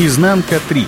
Изнанка 3.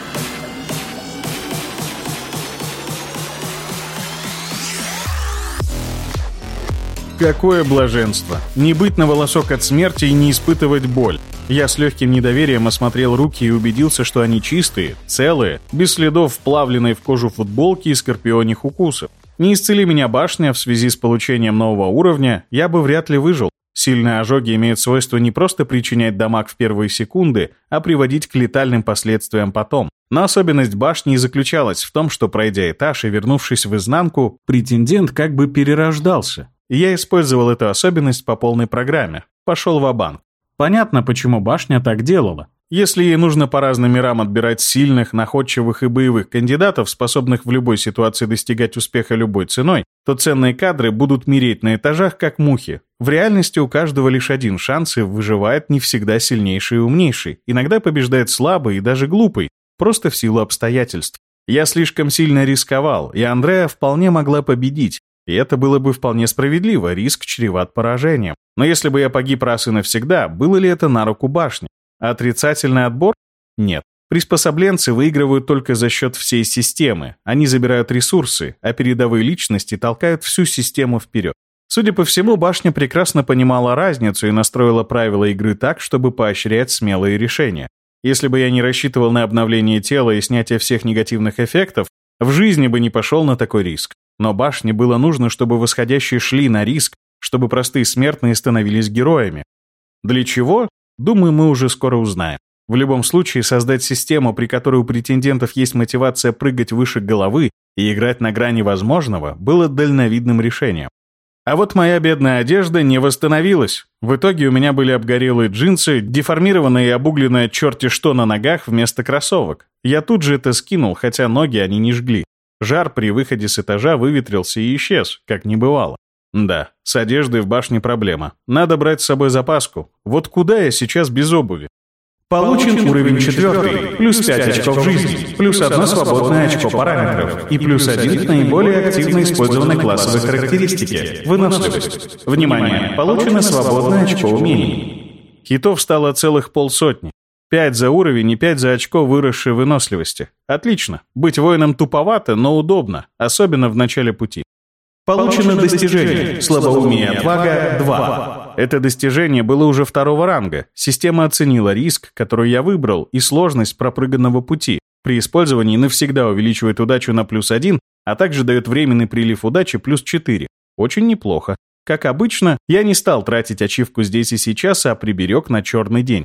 Какое блаженство! Не быть на волосок от смерти и не испытывать боль. Я с легким недоверием осмотрел руки и убедился, что они чистые, целые, без следов вплавленной в кожу футболки и скорпионих укусов. Не исцели меня башня в связи с получением нового уровня, я бы вряд ли выжил. Сильные ожоги имеют свойство не просто причинять дамаг в первые секунды, а приводить к летальным последствиям потом. Но особенность башни заключалась в том, что, пройдя этаж и вернувшись в изнанку, претендент как бы перерождался. Я использовал эту особенность по полной программе. Пошел в банк Понятно, почему башня так делала. Если ей нужно по разным мирам отбирать сильных, находчивых и боевых кандидатов, способных в любой ситуации достигать успеха любой ценой, то ценные кадры будут мереть на этажах, как мухи. В реальности у каждого лишь один шанс, и выживает не всегда сильнейший и умнейший. Иногда побеждает слабый и даже глупый, просто в силу обстоятельств. Я слишком сильно рисковал, и Андреа вполне могла победить. И это было бы вполне справедливо, риск чреват поражением. Но если бы я погиб раз и навсегда, было ли это на руку башни? Отрицательный отбор? Нет. Приспособленцы выигрывают только за счет всей системы. Они забирают ресурсы, а передовые личности толкают всю систему вперед. Судя по всему, башня прекрасно понимала разницу и настроила правила игры так, чтобы поощрять смелые решения. Если бы я не рассчитывал на обновление тела и снятие всех негативных эффектов, в жизни бы не пошел на такой риск. Но башне было нужно, чтобы восходящие шли на риск, чтобы простые смертные становились героями. Для чего? Думаю, мы уже скоро узнаем. В любом случае, создать систему, при которой у претендентов есть мотивация прыгать выше головы и играть на грани возможного, было дальновидным решением. А вот моя бедная одежда не восстановилась. В итоге у меня были обгорелые джинсы, деформированные и обугленные черти что на ногах вместо кроссовок. Я тут же это скинул, хотя ноги они не жгли. Жар при выходе с этажа выветрился и исчез, как не бывало. Да, с одеждой в башне проблема. Надо брать с собой запаску. Вот куда я сейчас без обуви? Получен уровень четвертый, плюс 5 очков жизни, плюс одно свободное очко параметров и плюс один к наиболее активно использованной классовой характеристике – выносливость. Внимание, получено свободное очко умений. Хитов стало целых полсотни. Пять за уровень и пять за очко выросшей выносливости. Отлично. Быть воином туповато, но удобно, особенно в начале пути. Получено достижение «Слабоумие отвага 2». Это достижение было уже второго ранга. Система оценила риск, который я выбрал, и сложность пропрыганного пути. При использовании навсегда увеличивает удачу на плюс 1, а также дает временный прилив удачи плюс 4. Очень неплохо. Как обычно, я не стал тратить ачивку здесь и сейчас, а приберег на черный день.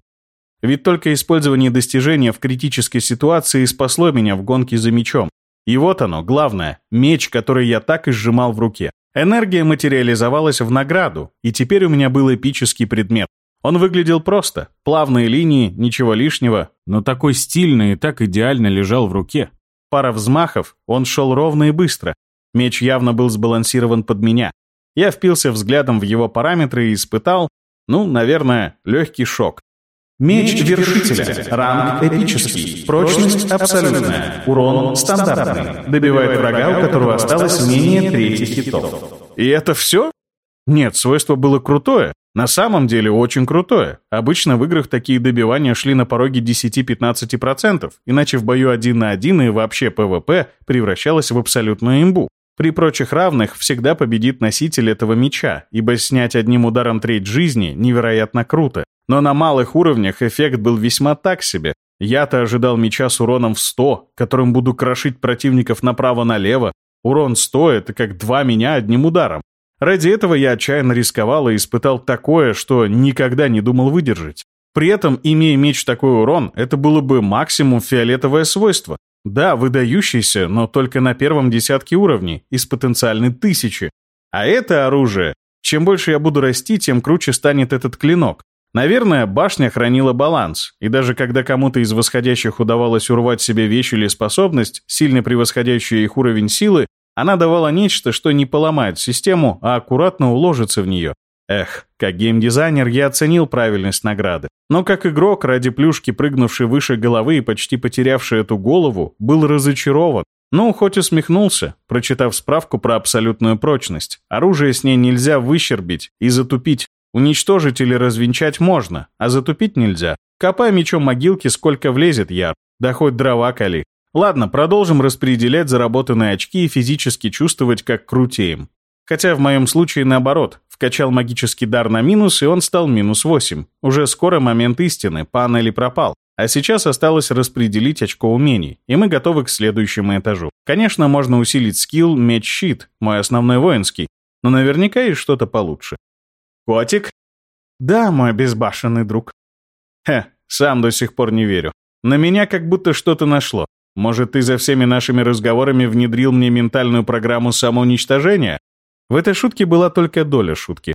Ведь только использование достижения в критической ситуации спасло меня в гонке за мечом. И вот оно, главное, меч, который я так и сжимал в руке. Энергия материализовалась в награду, и теперь у меня был эпический предмет. Он выглядел просто. Плавные линии, ничего лишнего, но такой стильный и так идеально лежал в руке. Пара взмахов, он шел ровно и быстро. Меч явно был сбалансирован под меня. Я впился взглядом в его параметры и испытал, ну, наверное, легкий шок. Меч Вершителя. Ранг эпический. Прочность абсолютная. Урон стандартный. Добивает врага, у которого осталось менее трети хитов. И это все? Нет, свойство было крутое. На самом деле очень крутое. Обычно в играх такие добивания шли на пороге 10-15%, иначе в бою один на один и вообще ПВП превращалось в абсолютную имбу. При прочих равных всегда победит носитель этого меча, ибо снять одним ударом треть жизни невероятно круто. Но на малых уровнях эффект был весьма так себе. Я-то ожидал меча с уроном в 100, которым буду крошить противников направо-налево. Урон 100 — это как два меня одним ударом. Ради этого я отчаянно рисковал и испытал такое, что никогда не думал выдержать. При этом, имея меч такой урон, это было бы максимум фиолетовое свойство. Да, выдающийся, но только на первом десятке уровней, из потенциальной тысячи. А это оружие, чем больше я буду расти, тем круче станет этот клинок. Наверное, башня хранила баланс, и даже когда кому-то из восходящих удавалось урвать себе вещь или способность, сильно превосходящую их уровень силы, она давала нечто, что не поломает систему, а аккуратно уложится в нее. Эх, как геймдизайнер я оценил правильность награды. Но как игрок, ради плюшки, прыгнувший выше головы и почти потерявший эту голову, был разочарован. Ну, хоть усмехнулся, прочитав справку про абсолютную прочность. Оружие с ней нельзя выщербить и затупить, Уничтожить или развенчать можно, а затупить нельзя. Копай мечом могилки, сколько влезет, Яр. Да хоть дрова кали. Ладно, продолжим распределять заработанные очки и физически чувствовать, как крутеем. Хотя в моем случае наоборот. Вкачал магический дар на минус, и он стал минус 8. Уже скоро момент истины, пан или пропал. А сейчас осталось распределить очко умений, и мы готовы к следующему этажу. Конечно, можно усилить скилл меч-щит, мой основной воинский, но наверняка есть что-то получше. «Котик?» «Да, мой безбашенный друг». «Хе, сам до сих пор не верю. На меня как будто что-то нашло. Может, ты за всеми нашими разговорами внедрил мне ментальную программу самоуничтожения? В этой шутке была только доля шутки.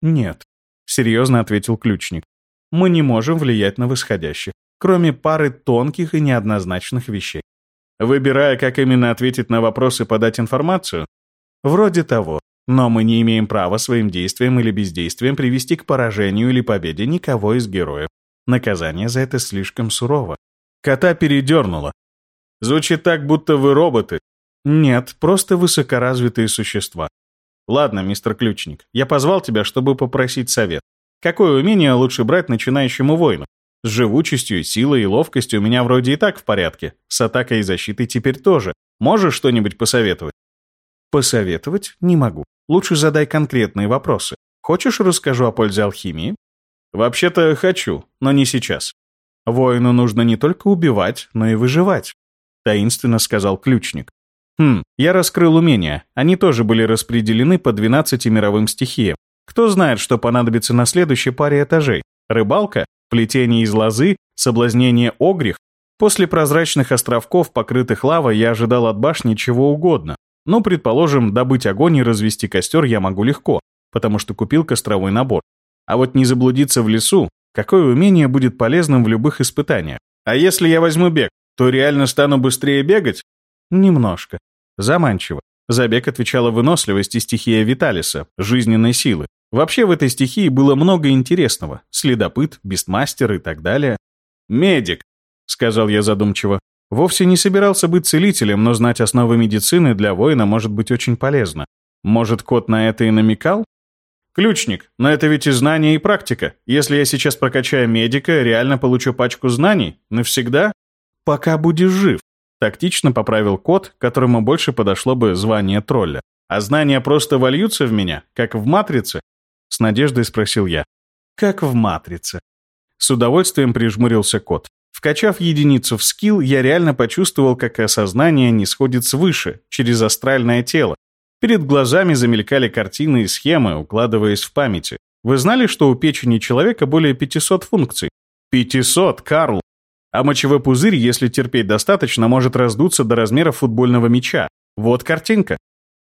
Нет, серьезно ответил ключник. Мы не можем влиять на восходящих, кроме пары тонких и неоднозначных вещей. Выбирая, как именно ответить на вопросы и подать информацию? Вроде того. Но мы не имеем права своим действием или бездействием привести к поражению или победе никого из героев. Наказание за это слишком сурово. Кота передернуло, Звучит так, будто вы роботы. Нет, просто высокоразвитые существа. Ладно, мистер Ключник, я позвал тебя, чтобы попросить совет. Какое умение лучше брать начинающему воину? С живучестью, силой и ловкостью у меня вроде и так в порядке. С атакой и защитой теперь тоже. Можешь что-нибудь посоветовать? Посоветовать не могу. Лучше задай конкретные вопросы. Хочешь, расскажу о пользе алхимии? Вообще-то хочу, но не сейчас. Воину нужно не только убивать, но и выживать. — таинственно сказал ключник. «Хм, я раскрыл умения. Они тоже были распределены по 12 мировым стихиям. Кто знает, что понадобится на следующей паре этажей? Рыбалка? Плетение из лозы? Соблазнение огрих? После прозрачных островков, покрытых лавой, я ожидал от башни чего угодно. Но, предположим, добыть огонь и развести костер я могу легко, потому что купил костровой набор. А вот не заблудиться в лесу, какое умение будет полезным в любых испытаниях? А если я возьму бег? то реально стану быстрее бегать? Немножко. Заманчиво. За бег отвечала выносливость и стихия Виталиса, жизненной силы. Вообще в этой стихии было много интересного. Следопыт, бестмастер и так далее. «Медик», — сказал я задумчиво. Вовсе не собирался быть целителем, но знать основы медицины для воина может быть очень полезно. Может, кот на это и намекал? Ключник, но это ведь и знания, и практика. Если я сейчас прокачаю медика, реально получу пачку знаний? Навсегда? «Пока будешь жив», — тактично поправил кот, которому больше подошло бы звание тролля. «А знания просто вольются в меня, как в «Матрице»?» С надеждой спросил я. «Как в «Матрице». С удовольствием прижмурился кот. Вкачав единицу в скилл, я реально почувствовал, как осознание не сходит свыше, через астральное тело. Перед глазами замелькали картины и схемы, укладываясь в памяти. Вы знали, что у печени человека более 500 функций? 500, Карл! А мочевой пузырь, если терпеть достаточно, может раздуться до размера футбольного мяча. Вот картинка.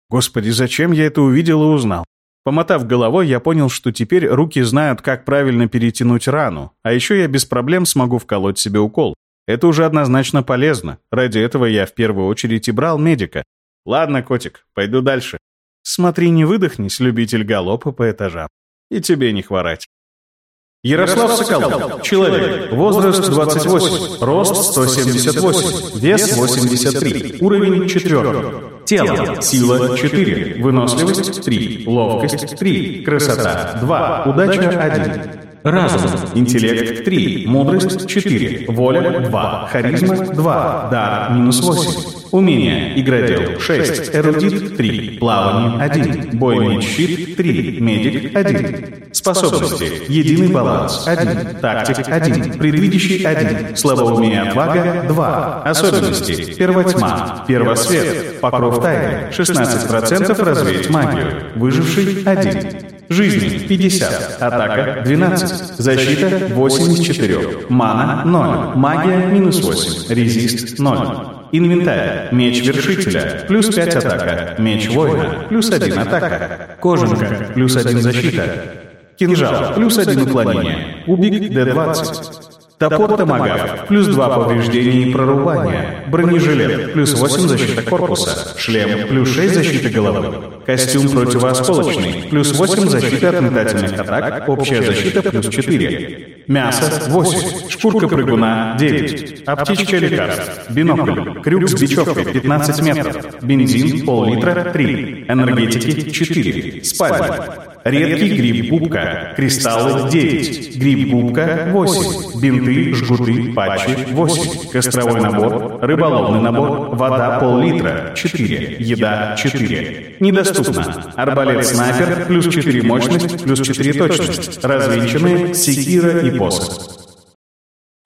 Господи, зачем я это увидел и узнал? Помотав головой, я понял, что теперь руки знают, как правильно перетянуть рану, а еще я без проблем смогу вколоть себе укол. Это уже однозначно полезно. Ради этого я в первую очередь и брал медика. Ладно, котик, пойду дальше. Смотри, не выдохнись, любитель галопа по этажам. И тебе не хворать. Ярослав Соколов. Человек. Возраст 28. Рост 178. Вес 83. Уровень 4. Тело. Сила 4. Выносливость 3. Ловкость 3. Красота 2. Удача 1. Разум. Интеллект 3. Мудрость 4. Воля 2. Харизма 2. Дар минус 8. Умения. Игродел 6. Эрудит 3. Плавание 1. Бойный щит 3. Медик 1. Способности. Единый баланс 1. Тактик 1. Предвидящий 1. Слабоумие и отвага 2. Особенности. Первотьма. Первосвет. Покров тайны. 16% развеять магию. Выживший 1. Жизни 50, атака 12, защита 84, мана 0, магия минус 8, резист 0. Инвентарь. Меч вершителя. Плюс 5 атака. Меч воина. Плюс 1 атака. Кожанка. Плюс 1 защита. Кинжал. Плюс 1 уклонение. Убик Д-20. Топор Томагав, плюс 2 повреждения и прорубания. Бронежилет, плюс 8 защита корпуса. Шлем, плюс 6 защиты головы. Костюм противоосколочный, плюс 8 защиты от метательных атак. Общая защита, плюс 4. Мясо – 8. Шкурка прыгуна – 9. Аптечка лекарств. Бинокль. Крюк с бечевкой – 15 метров. Бензин – пол-литра – 3. Энергетики – 4. Спальня. Редкий гриб-губка. Кристаллы – 9. Гриб-губка – 8. Бинты, жгуты, патчи – 8. Костровой набор. Рыболовный набор. Вода – пол-литра – 4. Еда – 4. Недоступно. Арбалет-снайпер – плюс 4 мощность, плюс 4 точность. Развинченные – секира и посох.